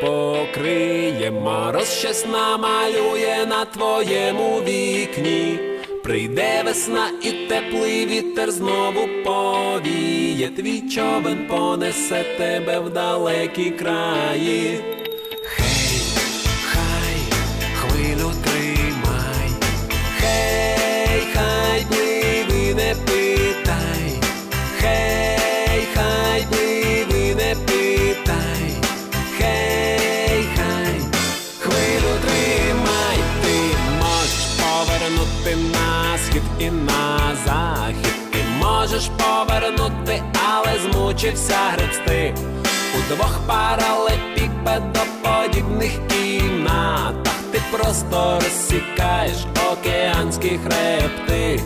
покриє, мороз щось намалює на твоєму вікні. Прийде весна і теплий вітер знову повіє, твій човен понесе тебе в далекі краї. Хей, хай, хвилю тримай, хей, хай, пливи, не питай, хей, на схід і на захід. Ти можеш повернути, але змучився гребсти у двох паралепіпедоподібних кімнатах. Ти просто розсікаєш океанські хребти.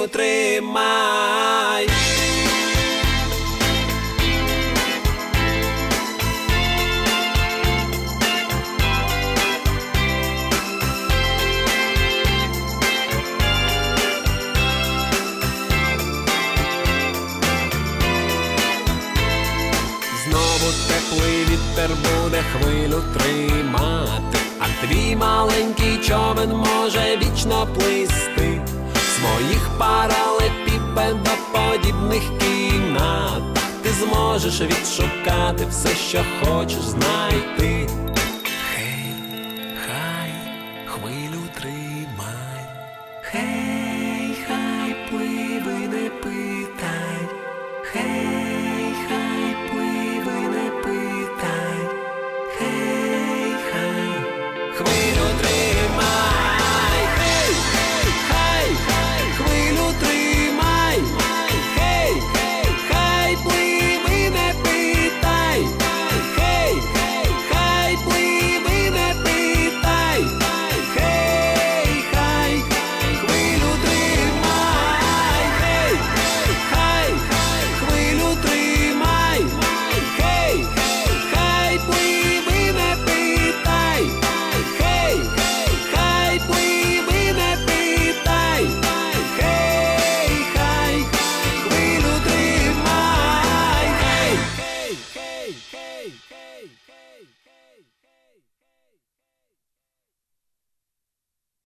Хвилю тримай. Знову теплий вітер буде хвилю тримати, а твій маленький човен може вічно плисти можеш відшукати все, що хочеш знайти. Хей, хай хвилю три.